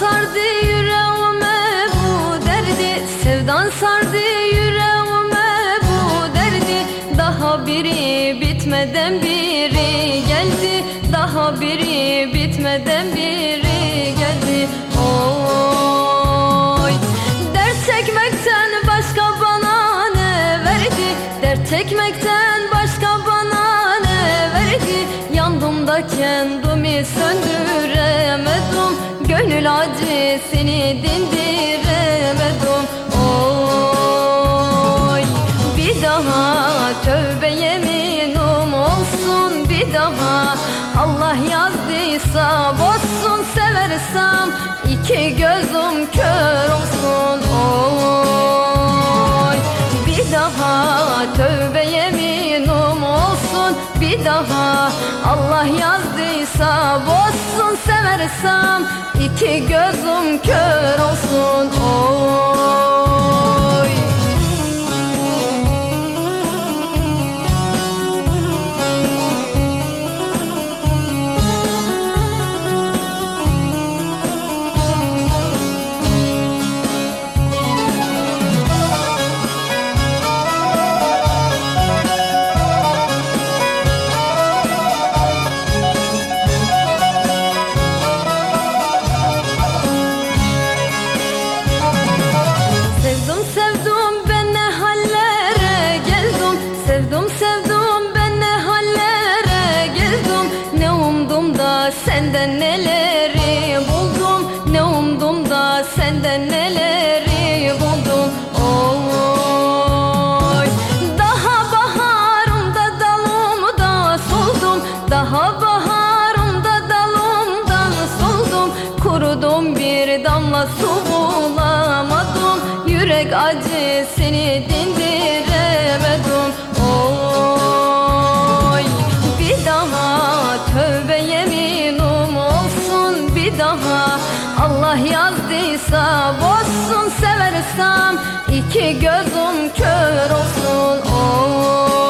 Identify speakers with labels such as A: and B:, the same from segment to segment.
A: sardı yüreğime bu derdi. Sevdan sardı yüreğime bu derdi. Daha biri bitmeden biri geldi. Daha biri bitmeden biri geldi. Oy. Dert çekmekten başka bana ne verdi? Dert çekmekten başka bana ne verdi? Yandım da kendimi söndür Gönül acısını dindiremedim Oy Bir daha tövbe yeminim olsun. Bir daha Allah yazdıysa bozsun Seversem iki gözüm kör olsun. Oy Bir daha tövbe yeminim olsun. Bir daha Allah yazdıysa bozsun Seversem iki gözüm kör olsun Oy damla su bulamadım. Yürek acısını dindiremedim. Oy Bir daha tövbe yeminim olsun. Bir daha Allah yazdıysa bozsun. Seversem iki gözüm kör olsun. Oy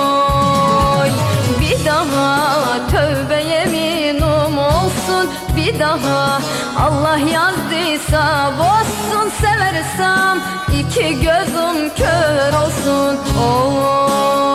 A: daha Allah yazdıysa bozsun Seversem iki gözüm kör olsun. Oy